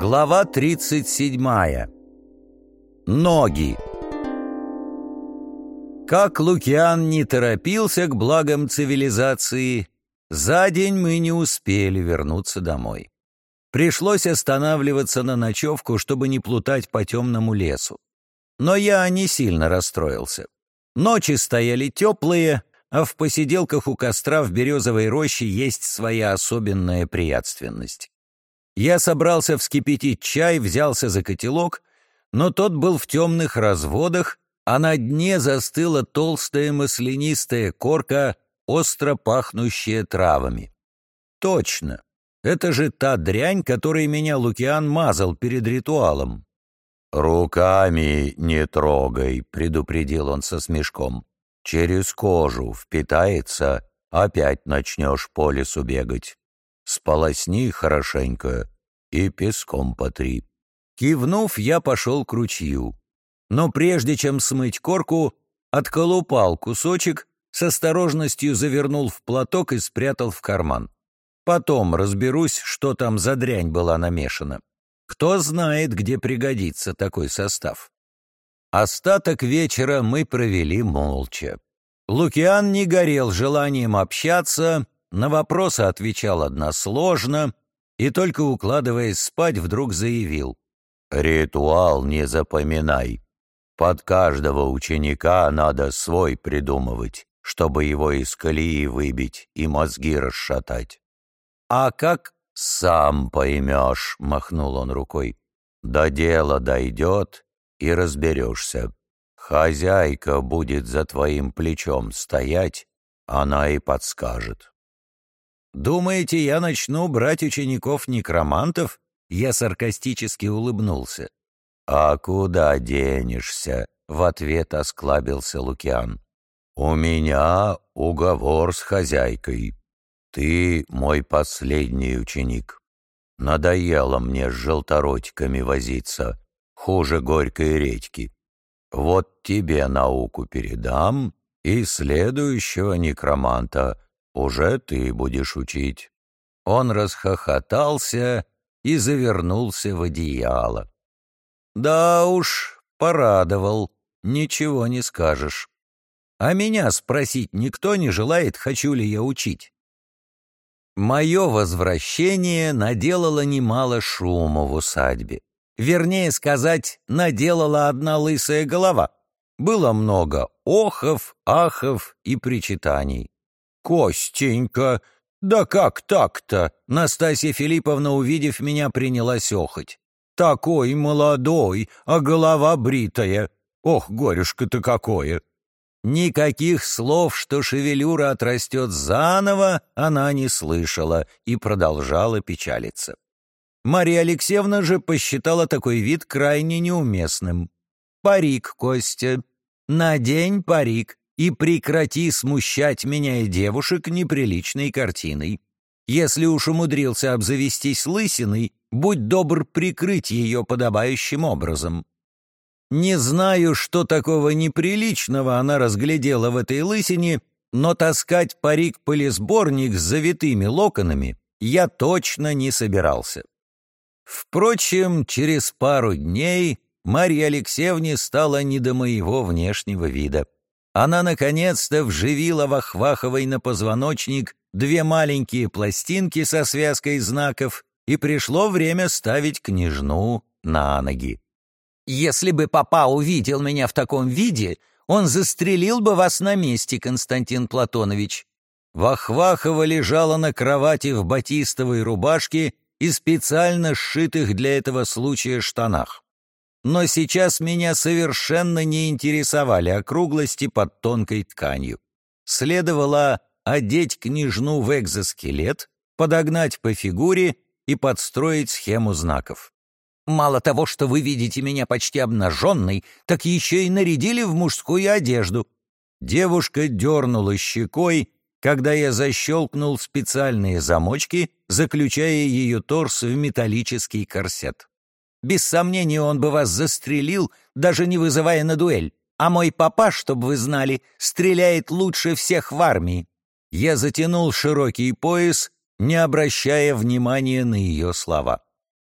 Глава 37. Ноги. Как Лукиан не торопился к благам цивилизации, за день мы не успели вернуться домой. Пришлось останавливаться на ночевку, чтобы не плутать по темному лесу. Но я не сильно расстроился. Ночи стояли теплые, а в посиделках у костра в березовой роще есть своя особенная приятственность. Я собрался вскипятить чай, взялся за котелок, но тот был в темных разводах, а на дне застыла толстая маслянистая корка, остро пахнущая травами. Точно, это же та дрянь, которой меня Лукиан мазал перед ритуалом. «Руками не трогай», — предупредил он со смешком. «Через кожу впитается, опять начнешь по лесу бегать. Сполосни хорошенько и песком потри». Кивнув, я пошел к ручью. Но прежде чем смыть корку, отколупал кусочек, с осторожностью завернул в платок и спрятал в карман. Потом разберусь, что там за дрянь была намешана. Кто знает, где пригодится такой состав. Остаток вечера мы провели молча. Лукиан не горел желанием общаться, на вопросы отвечал односложно и, только укладываясь спать, вдруг заявил. «Ритуал не запоминай. Под каждого ученика надо свой придумывать, чтобы его из колеи выбить и мозги расшатать». «А как «Сам поймешь», — махнул он рукой. «До дела дойдет, и разберешься. Хозяйка будет за твоим плечом стоять, она и подскажет». «Думаете, я начну брать учеников-некромантов?» Я саркастически улыбнулся. «А куда денешься?» — в ответ осклабился Лукиан. «У меня уговор с хозяйкой. «Ты мой последний ученик. Надоело мне с желторотиками возиться, хуже горькой редьки. Вот тебе науку передам, и следующего некроманта уже ты будешь учить». Он расхохотался и завернулся в одеяло. «Да уж, порадовал, ничего не скажешь. А меня спросить никто не желает, хочу ли я учить?» Мое возвращение наделало немало шума в усадьбе. Вернее сказать, наделала одна лысая голова. Было много охов, ахов и причитаний. «Костенька! Да как так-то?» Настасья Филипповна, увидев меня, принялась охоть. «Такой молодой, а голова бритая! Ох, горюшка-то какое!» Никаких слов, что шевелюра отрастет заново, она не слышала и продолжала печалиться. Мария Алексеевна же посчитала такой вид крайне неуместным. «Парик, Костя, надень парик и прекрати смущать меня и девушек неприличной картиной. Если уж умудрился обзавестись лысиной, будь добр прикрыть ее подобающим образом. Не знаю, что такого неприличного она разглядела в этой лысине, но таскать парик-полисборник с завитыми локонами я точно не собирался. Впрочем, через пару дней Марье Алексеевне стало не до моего внешнего вида. Она наконец-то вживила в Ахваховой на позвоночник две маленькие пластинки со связкой знаков, и пришло время ставить княжну на ноги. Если бы папа увидел меня в таком виде, он застрелил бы вас на месте, Константин Платонович». Вахвахова лежала на кровати в батистовой рубашке и специально сшитых для этого случая штанах. Но сейчас меня совершенно не интересовали округлости под тонкой тканью. Следовало одеть княжну в экзоскелет, подогнать по фигуре и подстроить схему знаков. Мало того, что вы видите меня почти обнаженной, так еще и нарядили в мужскую одежду». Девушка дернула щекой, когда я защелкнул специальные замочки, заключая ее торс в металлический корсет. Без сомнения, он бы вас застрелил, даже не вызывая на дуэль. А мой папа, чтобы вы знали, стреляет лучше всех в армии. Я затянул широкий пояс, не обращая внимания на ее слова.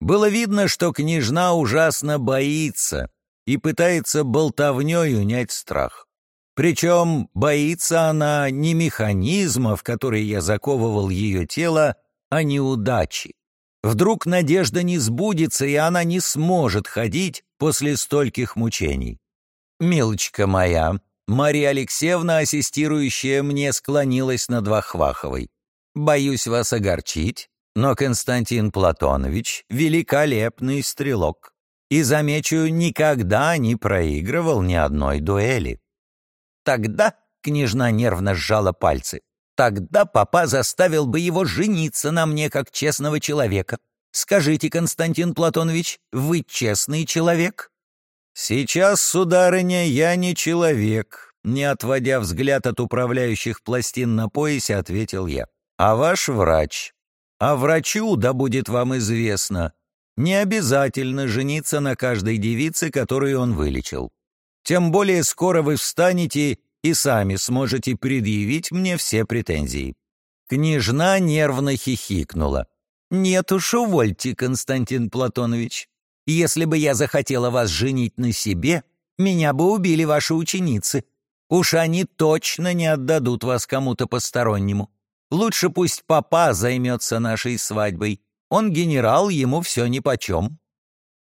Было видно, что княжна ужасно боится и пытается болтовней унять страх. Причем боится она не механизма, в который я заковывал ее тело, а неудачи. Вдруг надежда не сбудется, и она не сможет ходить после стольких мучений. «Милочка моя», Мария Алексеевна, ассистирующая мне, склонилась над Вахваховой. «Боюсь вас огорчить, но Константин Платонович — великолепный стрелок. И, замечу, никогда не проигрывал ни одной дуэли. Тогда княжна нервно сжала пальцы. Тогда папа заставил бы его жениться на мне как честного человека. Скажите, Константин Платонович, вы честный человек? Сейчас, сударыня, я не человек, не отводя взгляд от управляющих пластин на поясе, ответил я. А ваш врач. А врачу, да будет вам известно, не обязательно жениться на каждой девице, которую он вылечил. Тем более скоро вы встанете и сами сможете предъявить мне все претензии». Княжна нервно хихикнула. «Нет уж, увольте, Константин Платонович. Если бы я захотела вас женить на себе, меня бы убили ваши ученицы. Уж они точно не отдадут вас кому-то постороннему. Лучше пусть папа займется нашей свадьбой. Он генерал, ему все нипочем».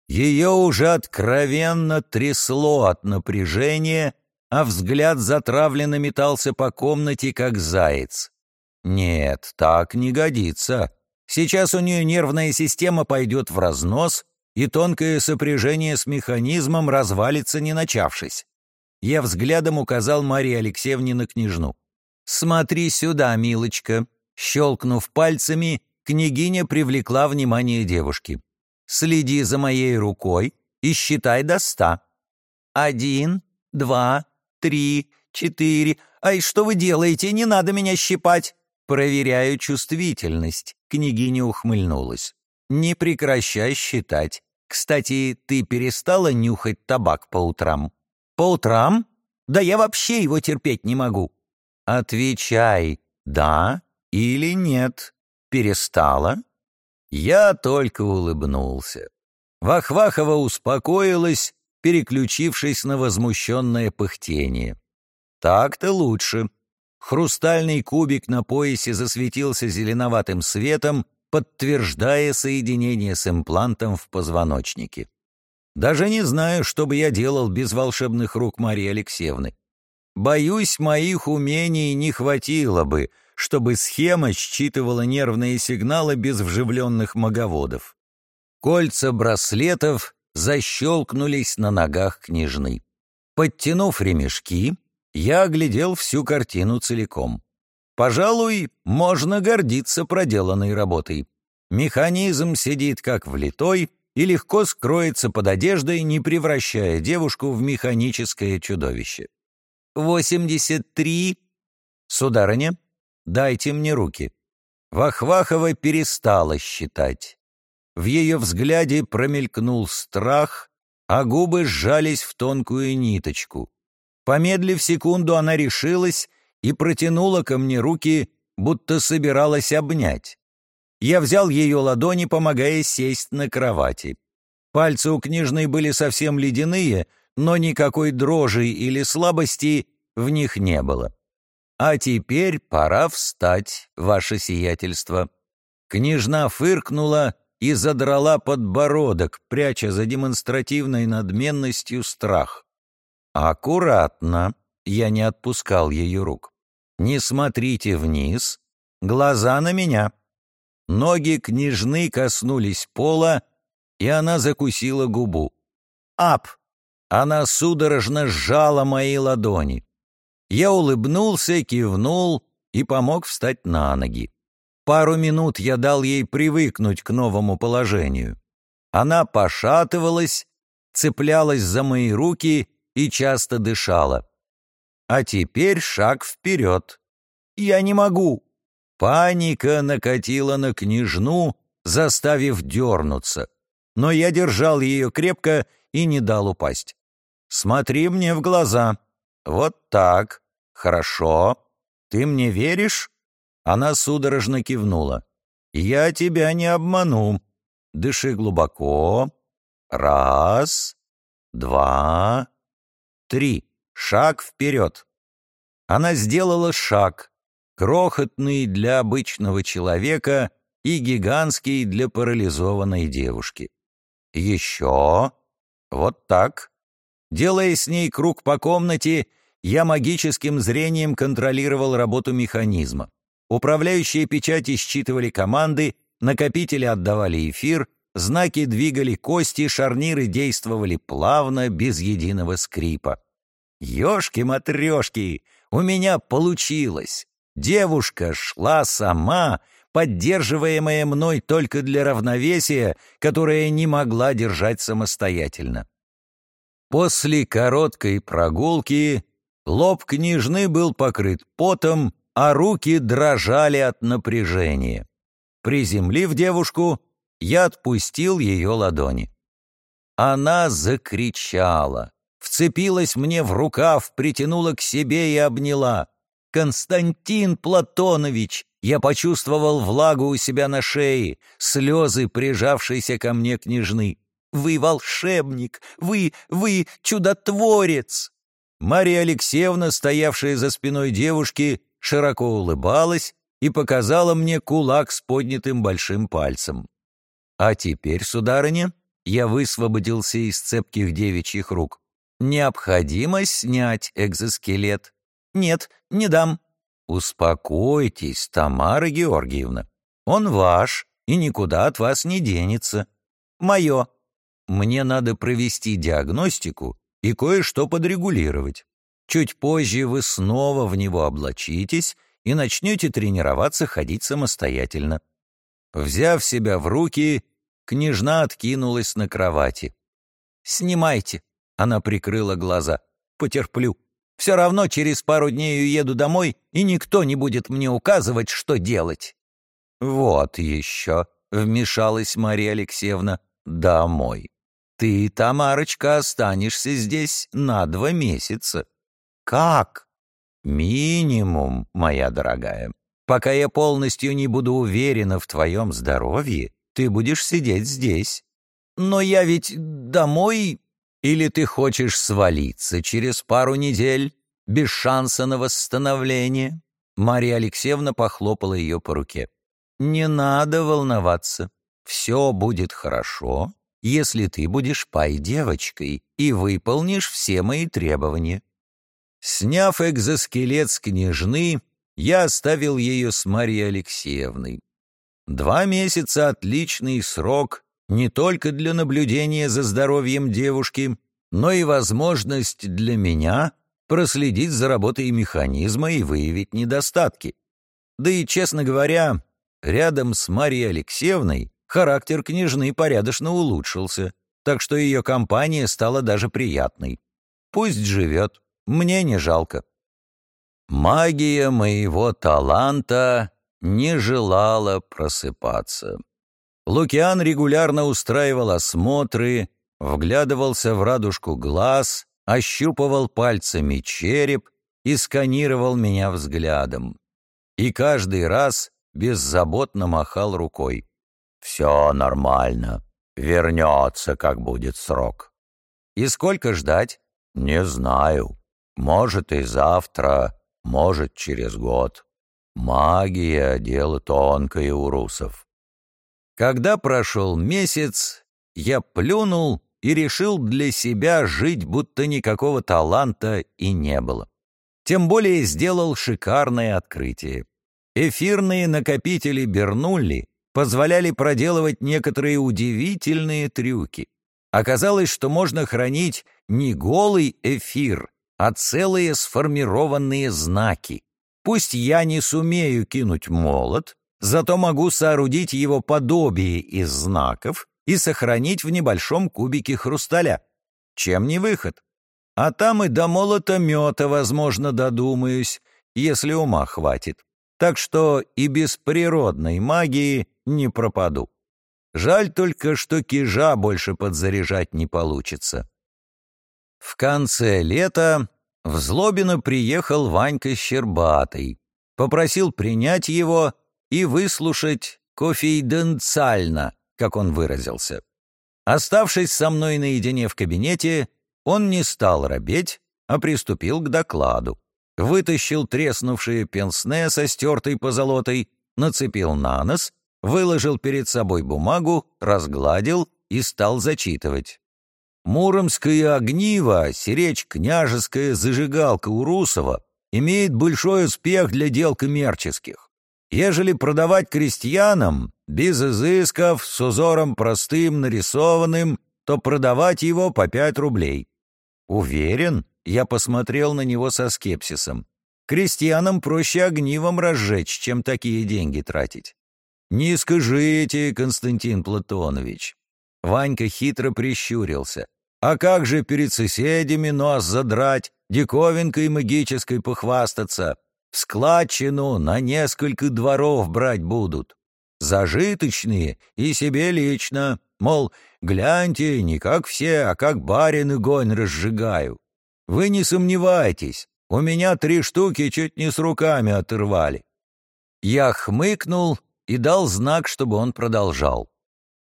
Ее уже откровенно трясло от напряжения, а взгляд затравленно метался по комнате, как заяц. Нет, так не годится. Сейчас у нее нервная система пойдет в разнос, и тонкое сопряжение с механизмом развалится, не начавшись. Я взглядом указал Марии Алексеевне на княжну. «Смотри сюда, милочка». Щелкнув пальцами, княгиня привлекла внимание девушки. Следи за моей рукой и считай до ста. Один, два, три, четыре. Ай, что вы делаете? Не надо меня щипать. Проверяю чувствительность. Княгиня ухмыльнулась. Не прекращай считать. Кстати, ты перестала нюхать табак по утрам? По утрам? Да я вообще его терпеть не могу. Отвечай, да или нет. Перестала? Я только улыбнулся. Вахвахова успокоилась, переключившись на возмущенное пыхтение. Так-то лучше. Хрустальный кубик на поясе засветился зеленоватым светом, подтверждая соединение с имплантом в позвоночнике. Даже не знаю, что бы я делал без волшебных рук Марии Алексеевны. Боюсь, моих умений не хватило бы — чтобы схема считывала нервные сигналы без вживленных маговодов. Кольца браслетов защелкнулись на ногах княжны. Подтянув ремешки, я оглядел всю картину целиком. Пожалуй, можно гордиться проделанной работой. Механизм сидит как влитой и легко скроется под одеждой, не превращая девушку в механическое чудовище. «Восемьдесят три...» «Сударыня, Дайте мне руки». Вахвахова перестала считать. В ее взгляде промелькнул страх, а губы сжались в тонкую ниточку. Помедлив секунду, она решилась и протянула ко мне руки, будто собиралась обнять. Я взял ее ладони, помогая сесть на кровати. Пальцы у княжны были совсем ледяные, но никакой дрожи или слабости в них не было. «А теперь пора встать, ваше сиятельство». Княжна фыркнула и задрала подбородок, пряча за демонстративной надменностью страх. «Аккуратно!» — я не отпускал ее рук. «Не смотрите вниз, глаза на меня». Ноги княжны коснулись пола, и она закусила губу. «Ап!» Она судорожно сжала мои ладони. Я улыбнулся, кивнул и помог встать на ноги. Пару минут я дал ей привыкнуть к новому положению. Она пошатывалась, цеплялась за мои руки и часто дышала. А теперь шаг вперед. Я не могу. Паника накатила на княжну, заставив дернуться. Но я держал ее крепко и не дал упасть. «Смотри мне в глаза. Вот так. «Хорошо. Ты мне веришь?» Она судорожно кивнула. «Я тебя не обману. Дыши глубоко. Раз, два, три. Шаг вперед. Она сделала шаг, крохотный для обычного человека и гигантский для парализованной девушки. Еще. Вот так. Делая с ней круг по комнате, я магическим зрением контролировал работу механизма. Управляющие печати считывали команды, накопители отдавали эфир, знаки двигали кости, шарниры действовали плавно, без единого скрипа. Ёшки-матрёшки, у меня получилось. Девушка шла сама, поддерживаемая мной только для равновесия, которое не могла держать самостоятельно. После короткой прогулки лоб княжны был покрыт потом, а руки дрожали от напряжения. Приземлив девушку, я отпустил ее ладони. Она закричала, вцепилась мне в рукав, притянула к себе и обняла. «Константин Платонович!» Я почувствовал влагу у себя на шее, слезы, прижавшиеся ко мне княжны. «Вы волшебник! Вы, вы чудотворец!» Мария Алексеевна, стоявшая за спиной девушки, широко улыбалась и показала мне кулак с поднятым большим пальцем. «А теперь, сударыня, я высвободился из цепких девичьих рук. Необходимо снять экзоскелет. Нет, не дам. Успокойтесь, Тамара Георгиевна. Он ваш и никуда от вас не денется. Мое. Мне надо провести диагностику и кое-что подрегулировать. Чуть позже вы снова в него облачитесь и начнете тренироваться ходить самостоятельно. Взяв себя в руки, княжна откинулась на кровати. «Снимайте», — она прикрыла глаза. «Потерплю. Все равно через пару дней уеду домой, и никто не будет мне указывать, что делать». «Вот еще», — вмешалась Мария Алексеевна, — «домой. Ты, Тамарочка, останешься здесь на два месяца». «Как?» «Минимум, моя дорогая. Пока я полностью не буду уверена в твоем здоровье, ты будешь сидеть здесь. Но я ведь домой или ты хочешь свалиться через пару недель, без шанса на восстановление?» Мария Алексеевна похлопала ее по руке. «Не надо волноваться. Все будет хорошо, если ты будешь пай-девочкой и выполнишь все мои требования». Сняв экзоскелет с княжны, я оставил ее с Марией Алексеевной. Два месяца — отличный срок не только для наблюдения за здоровьем девушки, но и возможность для меня проследить за работой механизма и выявить недостатки. Да и, честно говоря, рядом с Марией Алексеевной характер княжны порядочно улучшился, так что ее компания стала даже приятной. Пусть живет, мне не жалко. Магия моего таланта не желала просыпаться. Лукиан регулярно устраивал осмотры, вглядывался в радужку глаз, ощупывал пальцами череп и сканировал меня взглядом. И каждый раз беззаботно махал рукой. «Все нормально. Вернется, как будет срок». «И сколько ждать?» «Не знаю. Может, и завтра, может, через год. Магия — дело тонкое у русов. Когда прошел месяц, я плюнул и решил для себя жить, будто никакого таланта и не было. Тем более сделал шикарное открытие. Эфирные накопители Бернулли позволяли проделывать некоторые удивительные трюки. Оказалось, что можно хранить не голый эфир, а целые сформированные знаки. Пусть я не сумею кинуть молот, зато могу соорудить его подобие из знаков и сохранить в небольшом кубике хрусталя. Чем не выход? А там и до молота мета, возможно, додумаюсь, если ума хватит. Так что и без природной магии не пропаду. Жаль только, что кижа больше подзаряжать не получится. В конце лета в Злобино приехал Ванька Щербатый, попросил принять его и выслушать конфиденциально, как он выразился. Оставшись со мной наедине в кабинете, он не стал робеть, а приступил к докладу. Вытащил треснувшие пенсне со стертой позолотой, нацепил на нос, выложил перед собой бумагу, разгладил и стал зачитывать. Муромское огниво, серечь княжеская зажигалка у Русова, имеет большой успех для дел коммерческих. Ежели продавать крестьянам, без изысков, с узором простым, нарисованным, то продавать его по пять рублей. Уверен, я посмотрел на него со скепсисом. Крестьянам проще огнивом разжечь, чем такие деньги тратить. Не скажите, Константин Платонович. Ванька хитро прищурился. А как же перед соседями нос задрать, диковинкой магической похвастаться? Складчину на несколько дворов брать будут. Зажиточные и себе лично, мол, гляньте, не как все, а как барин гонь разжигаю. Вы не сомневайтесь, у меня три штуки чуть не с руками оторвали. Я хмыкнул и дал знак, чтобы он продолжал.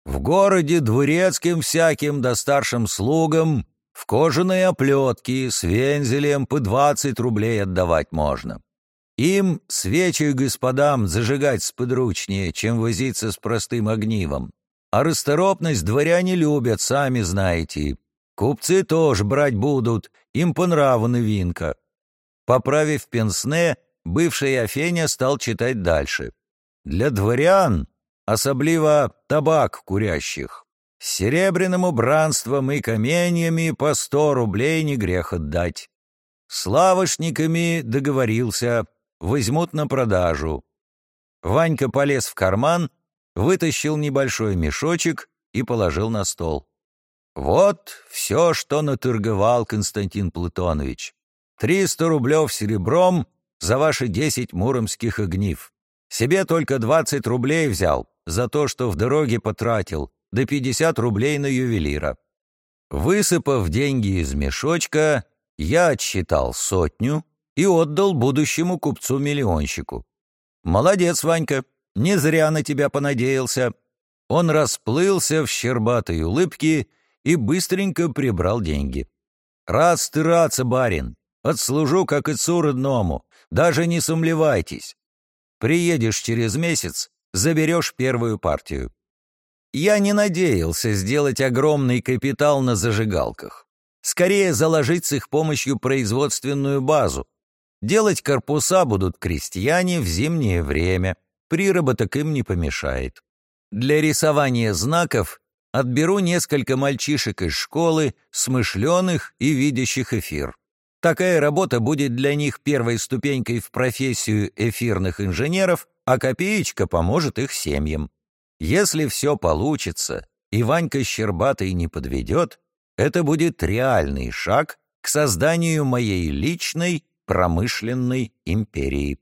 В городе дворецким всяким да старшим слугам в кожаные оплетки с вензелем по двадцать рублей отдавать можно. Им свечи господам зажигать сподручнее, чем возиться с простым огнивом. А расторопность дворяне любят, сами знаете. Купцы тоже брать будут, им по новинка. Поправив пенсне, бывший Афеня стал читать дальше. Для дворян особливо табак курящих. Серебряным убранством и каменьями по сто рублей не грех отдать. С лавошниками договорился, возьмут на продажу. Ванька полез в карман, вытащил небольшой мешочек и положил на стол. Вот все, что наторговал Константин Платонович. Триста рублев серебром за ваши десять муромских огнив. Себе только двадцать рублей взял, за то, что в дороге потратил, до 50 рублей на ювелира. Высыпав деньги из мешочка, я отсчитал сотню и отдал будущему купцу-миллионщику. «Молодец, Ванька, не зря на тебя понадеялся». Он расплылся в щербатой улыбке и быстренько прибрал деньги. «Рад стыраться, барин. Отслужу, как отцу родному. Даже не сомневайтесь. Приедешь через месяц, заберешь первую партию. Я не надеялся сделать огромный капитал на зажигалках. Скорее заложить с их помощью производственную базу. Делать корпуса будут крестьяне в зимнее время, приработок им не помешает. Для рисования знаков отберу несколько мальчишек из школы, смышленых и видящих эфир. Такая работа будет для них первой ступенькой в профессию эфирных инженеров, а копеечка поможет их семьям. Если все получится, и Ванька Щербатый не подведет, это будет реальный шаг к созданию моей личной промышленной империи.